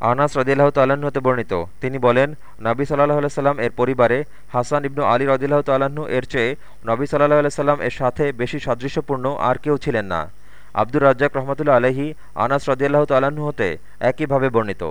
আনাস রদিল্লাহ তাল্লাহ্ন হতে বর্ণিত। তিনি বলেন, নবী সাল্লাহ সাল্লাম এর পরিবারে হাসান ইবনু আলী রদিল্লাহ তাল্লাহ্ন এর চেয়ে নবী সাল্লাহ সাল্লাম এর সাথে বেশি সাদৃশ্যপূর্ণ আর কেউ ছিলেন না। আব্দুর রাজ্জাক রহমতুল্লা আলহী আনাস রদিয়াল্লাহ তাল্লাহ্ন হতে একইভাবে বর্ণিত।